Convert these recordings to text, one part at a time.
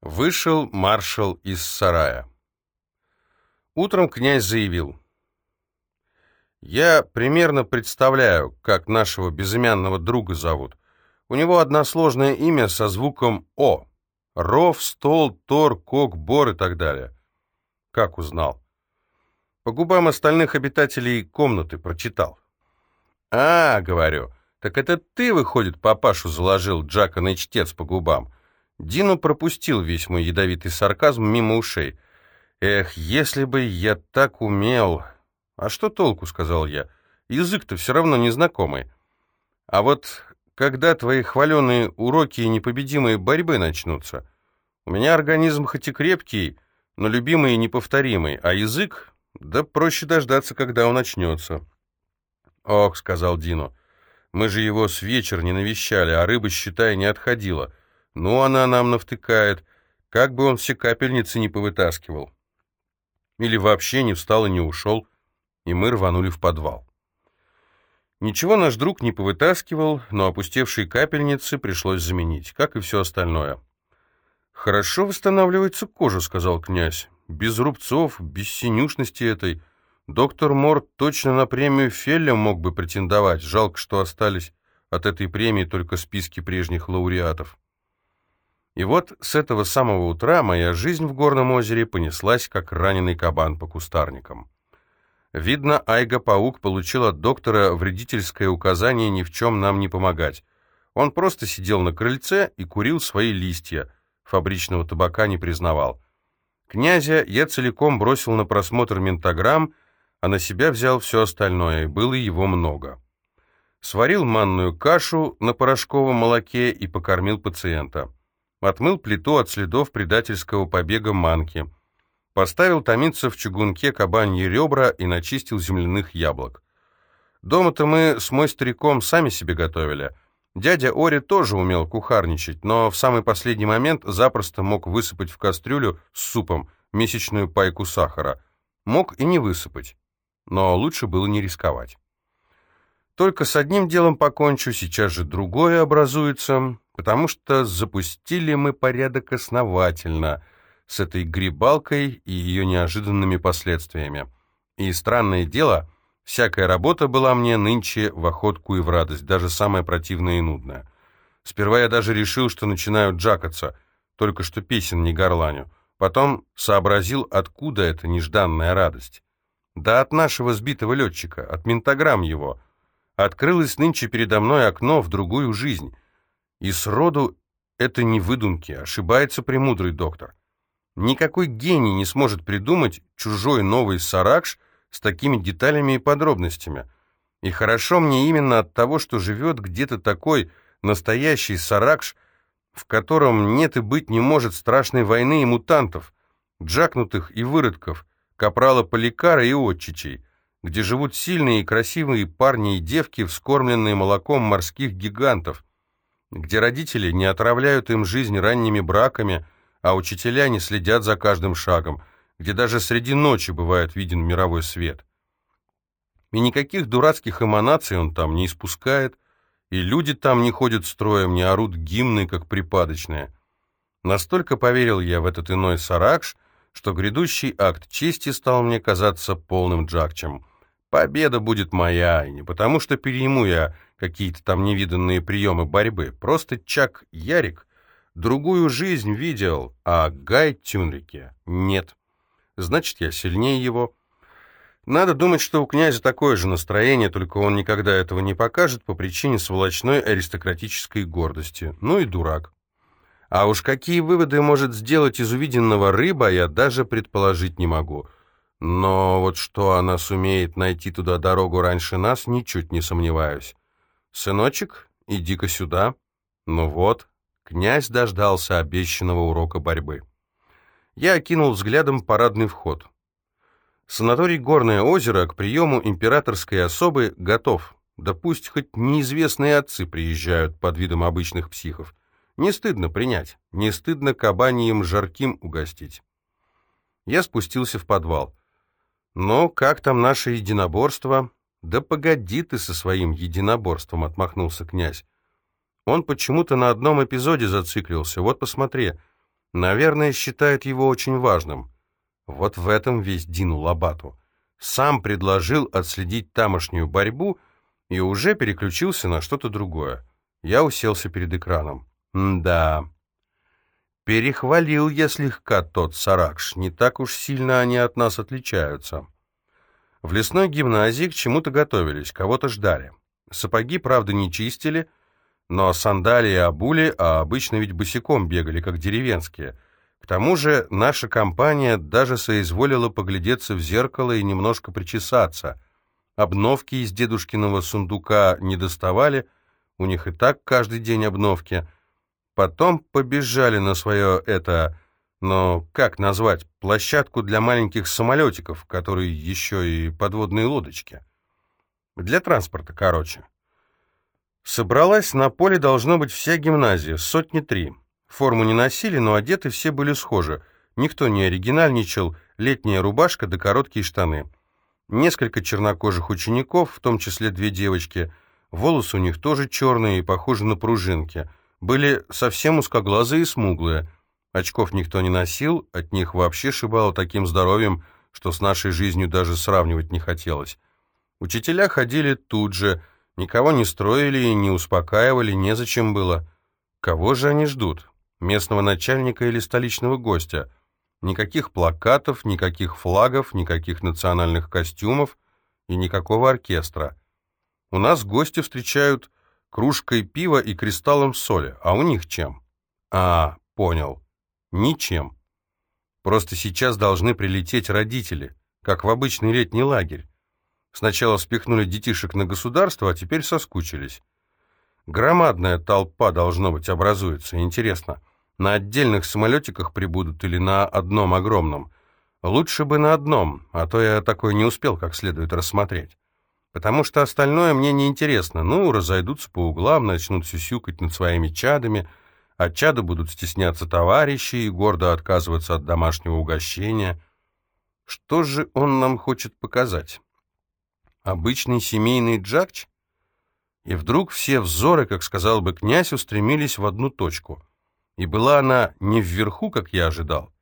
Вышел маршал из сарая. Утром князь заявил. «Я примерно представляю, как нашего безымянного друга зовут. У него односложное имя со звуком «О». Ров, стол, тор, кок, бор и так далее. Как узнал? По губам остальных обитателей комнаты прочитал. «А, — говорю, — так это ты, выходит, папашу заложил Джака на чтец по губам». Дину пропустил весь мой ядовитый сарказм мимо ушей. «Эх, если бы я так умел...» «А что толку?» — сказал я. «Язык-то все равно незнакомый. А вот когда твои хваленые уроки и непобедимые борьбы начнутся? У меня организм хоть и крепкий, но любимый и неповторимый, а язык... Да проще дождаться, когда он начнется». «Ох», — сказал Дину, — «мы же его с вечера не навещали, а рыба, считай, не отходила. Ну, она нам навтыкает, как бы он все капельницы не повытаскивал». Или вообще не встал и не ушел, и мы рванули в подвал. Ничего наш друг не повытаскивал, но опустевшие капельницы пришлось заменить, как и все остальное. «Хорошо восстанавливается кожа», — сказал князь. «Без рубцов, без синюшности этой. Доктор Мор точно на премию Фелля мог бы претендовать. Жалко, что остались от этой премии только списки прежних лауреатов». И вот с этого самого утра моя жизнь в Горном озере понеслась, как раненый кабан по кустарникам. Видно, Айга-паук получил от доктора вредительское указание ни в чем нам не помогать. Он просто сидел на крыльце и курил свои листья, фабричного табака не признавал. Князя я целиком бросил на просмотр ментограмм, а на себя взял все остальное, было его много. Сварил манную кашу на порошковом молоке и покормил пациента. Отмыл плиту от следов предательского побега манки. Поставил томиться в чугунке кабаньи ребра и начистил земляных яблок. Дома-то мы с мой стариком сами себе готовили. Дядя Ори тоже умел кухарничать, но в самый последний момент запросто мог высыпать в кастрюлю с супом месячную пайку сахара. Мог и не высыпать, но лучше было не рисковать. Только с одним делом покончу, сейчас же другое образуется потому что запустили мы порядок основательно, с этой грибалкой и ее неожиданными последствиями. И странное дело, всякая работа была мне нынче в охотку и в радость, даже самая противная и нудная. Сперва я даже решил, что начинаю джакаться, только что песен не горланю. Потом сообразил, откуда эта нежданная радость. Да от нашего сбитого летчика, от ментограмм его. Открылось нынче передо мной окно в другую жизнь — и сроду это не выдумки, ошибается премудрый доктор. Никакой гений не сможет придумать чужой новый саракш с такими деталями и подробностями. И хорошо мне именно от того, что живет где-то такой настоящий саракш, в котором нет и быть не может страшной войны и мутантов, джакнутых и выродков, капрала Поликара и отчичей, где живут сильные и красивые парни и девки, вскормленные молоком морских гигантов, где родители не отравляют им жизнь ранними браками, а учителя не следят за каждым шагом, где даже среди ночи бывает виден мировой свет. И никаких дурацких эманаций он там не испускает, и люди там не ходят строем, не орут гимны, как припадочные. Настолько поверил я в этот иной саракш, что грядущий акт чести стал мне казаться полным джакчем. Победа будет моя, и не потому, что перейму я какие-то там невиданные приемы борьбы. Просто Чак Ярик другую жизнь видел, а Гай Тюнрике нет. Значит, я сильнее его. Надо думать, что у князя такое же настроение, только он никогда этого не покажет по причине сволочной аристократической гордости. Ну и дурак. А уж какие выводы может сделать из увиденного рыба, я даже предположить не могу. Но вот что она сумеет найти туда дорогу раньше нас, ничуть не сомневаюсь. «Сыночек, иди-ка сюда». Ну вот, князь дождался обещанного урока борьбы. Я окинул взглядом парадный вход. Санаторий «Горное озеро» к приему императорской особы готов. Да пусть хоть неизвестные отцы приезжают под видом обычных психов. Не стыдно принять, не стыдно кабанием жарким угостить. Я спустился в подвал. «Ну, как там наше единоборство?» «Да погоди ты со своим единоборством», — отмахнулся князь. Он почему-то на одном эпизоде зациклился. Вот посмотри. Наверное, считает его очень важным. Вот в этом весь Дину Лобату. Сам предложил отследить тамошнюю борьбу и уже переключился на что-то другое. Я уселся перед экраном. да. Перехвалил я слегка тот Саракш. Не так уж сильно они от нас отличаются. В лесной гимназии к чему-то готовились, кого-то ждали. Сапоги, правда, не чистили, но сандалии обули, а обычно ведь босиком бегали, как деревенские. К тому же наша компания даже соизволила поглядеться в зеркало и немножко причесаться. Обновки из дедушкиного сундука не доставали, у них и так каждый день обновки. Потом побежали на свое это, но как назвать, площадку для маленьких самолетиков, которые еще и подводные лодочки. Для транспорта, короче. Собралась на поле должно быть вся гимназия, сотни три. Форму не носили, но одеты все были схожи. Никто не оригинальничал, летняя рубашка да короткие штаны. Несколько чернокожих учеников, в том числе две девочки. Волосы у них тоже черные и похожи на пружинки. Были совсем узкоглазые и смуглые. Очков никто не носил, от них вообще шибало таким здоровьем, что с нашей жизнью даже сравнивать не хотелось. Учителя ходили тут же, никого не строили и не успокаивали, незачем было. Кого же они ждут? Местного начальника или столичного гостя? Никаких плакатов, никаких флагов, никаких национальных костюмов и никакого оркестра. У нас гости встречают кружкой пива и кристаллом соли, а у них чем? А, понял. Ничем. Просто сейчас должны прилететь родители, как в обычный летний лагерь. Сначала спихнули детишек на государство, а теперь соскучились. Громадная толпа, должно быть, образуется. Интересно, на отдельных самолетиках прибудут или на одном огромном? Лучше бы на одном, а то я такой не успел как следует рассмотреть. Потому что остальное мне не интересно. Ну, разойдутся по углам, начнут сюсюкать над своими чадами, а чады будут стесняться товарищей и гордо отказываться от домашнего угощения. Что же он нам хочет показать? Обычный семейный джакч? И вдруг все взоры, как сказал бы князь, устремились в одну точку. И была она не вверху, как я ожидал,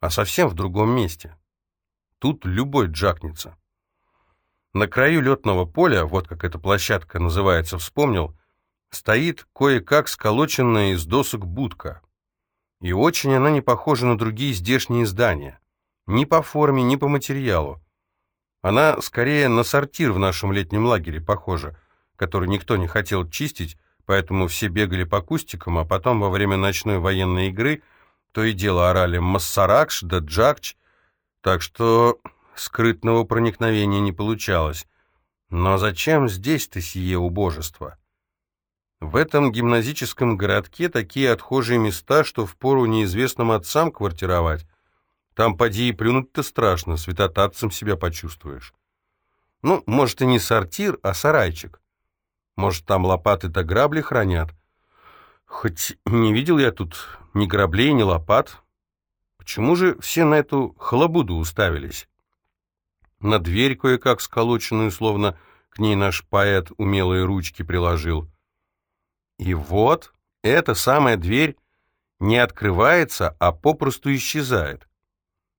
а совсем в другом месте. Тут любой джакнется. На краю летного поля, вот как эта площадка называется, вспомнил, стоит кое-как сколоченная из досок будка. И очень она не похожа на другие здешние здания. Ни по форме, ни по материалу. Она скорее на сортир в нашем летнем лагере похожа, который никто не хотел чистить, поэтому все бегали по кустикам, а потом во время ночной военной игры то и дело орали «Массаракш» да «Джакч», так что скрытного проникновения не получалось. Но зачем здесь-то сие убожество? В этом гимназическом городке такие отхожие места, что впору неизвестным отцам квартировать, там поди и плюнуть-то страшно, святотатцем себя почувствуешь. Ну, может, и не сортир, а сарайчик. Может, там лопаты да грабли хранят. Хоть не видел я тут ни граблей, ни лопат. Почему же все на эту хлобуду уставились? На дверь кое-как сколоченную, словно к ней наш поэт умелые ручки приложил. И вот эта самая дверь не открывается, а попросту исчезает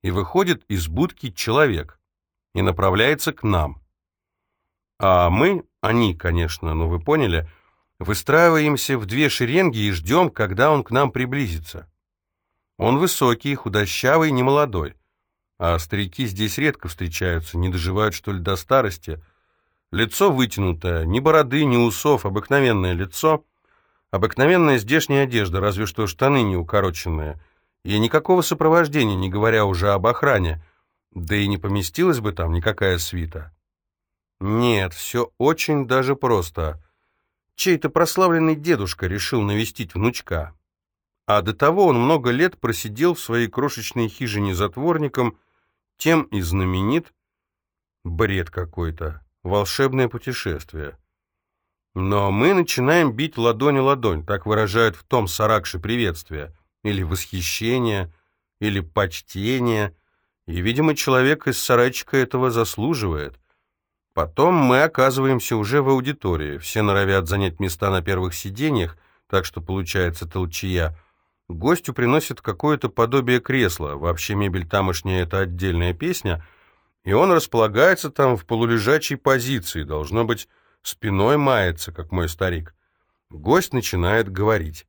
и выходит из будки человек и направляется к нам. А мы, они, конечно, но вы поняли, выстраиваемся в две шеренги и ждем, когда он к нам приблизится. Он высокий, худощавый, немолодой. А старики здесь редко встречаются, не доживают, что ли, до старости. Лицо вытянутое, ни бороды, ни усов, обыкновенное лицо, обыкновенная здешняя одежда, разве что штаны не укороченные — и никакого сопровождения, не говоря уже об охране, да и не поместилась бы там никакая свита. Нет, все очень даже просто. Чей-то прославленный дедушка решил навестить внучка. А до того он много лет просидел в своей крошечной хижине затворником, тем и знаменит. Бред какой-то, волшебное путешествие. Но мы начинаем бить ладонь ладонь, так выражают в том Саракше приветствие или восхищение, или почтение, и, видимо, человек из сарайчика этого заслуживает. Потом мы оказываемся уже в аудитории, все норовят занять места на первых сиденьях, так что получается толчья, Гостю приносит какое-то подобие кресла, вообще мебель тамошняя — это отдельная песня, и он располагается там в полулежачей позиции, должно быть, спиной мается, как мой старик. Гость начинает говорить.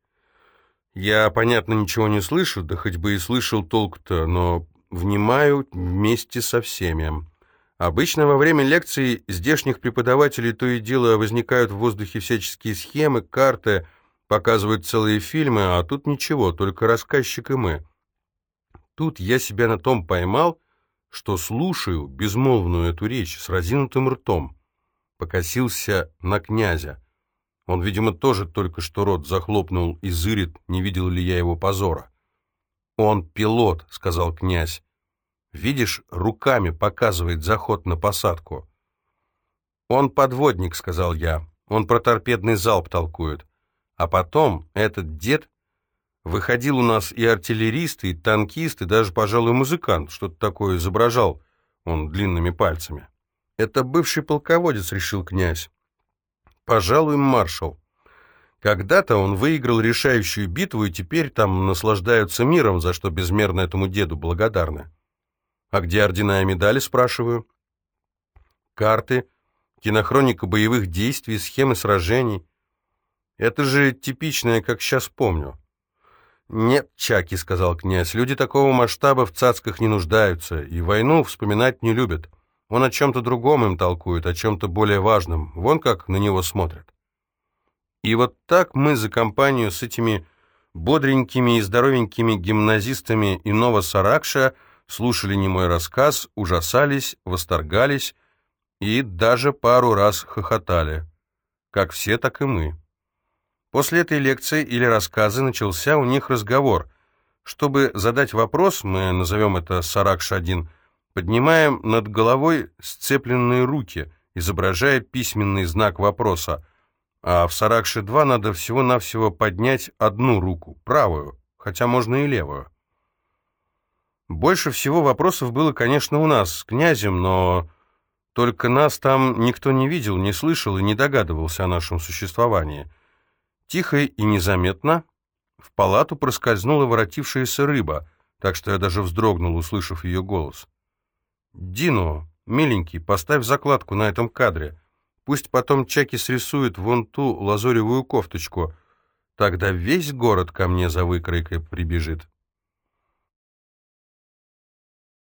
Я, понятно, ничего не слышу, да хоть бы и слышал толк-то, но внимаю вместе со всеми. Обычно во время лекций здешних преподавателей то и дело возникают в воздухе всяческие схемы, карты, показывают целые фильмы, а тут ничего, только рассказчик и мы. Тут я себя на том поймал, что слушаю безмолвную эту речь с разинутым ртом. Покосился на князя. Он, видимо, тоже только что рот захлопнул и зырит, не видел ли я его позора. «Он пилот», — сказал князь. «Видишь, руками показывает заход на посадку». «Он подводник», — сказал я. «Он про торпедный залп толкует». А потом этот дед выходил у нас и артиллерист, и танкист, и даже, пожалуй, музыкант, что-то такое изображал он длинными пальцами. «Это бывший полководец», — решил князь пожалуй, маршал. Когда-то он выиграл решающую битву, и теперь там наслаждаются миром, за что безмерно этому деду благодарны. А где ордена и медали, спрашиваю? Карты, кинохроника боевых действий, схемы сражений. Это же типичное, как сейчас помню. «Нет, Чаки», — сказал князь, — «люди такого масштаба в цацках не нуждаются, и войну вспоминать не любят». Он о чем-то другом им толкует, о чем-то более важном. Вон как на него смотрят. И вот так мы за компанию с этими бодренькими и здоровенькими гимназистами иного Саракша слушали не мой рассказ, ужасались, восторгались и даже пару раз хохотали. Как все, так и мы. После этой лекции или рассказа начался у них разговор. Чтобы задать вопрос, мы назовем это Саракш-1, Поднимаем над головой сцепленные руки, изображая письменный знак вопроса, а в Саракше-2 надо всего-навсего поднять одну руку, правую, хотя можно и левую. Больше всего вопросов было, конечно, у нас с князем, но только нас там никто не видел, не слышал и не догадывался о нашем существовании. Тихо и незаметно в палату проскользнула воротившаяся рыба, так что я даже вздрогнул, услышав ее голос. «Дино, миленький, поставь закладку на этом кадре. Пусть потом Чаки срисует вон ту лазоревую кофточку. Тогда весь город ко мне за выкройкой прибежит».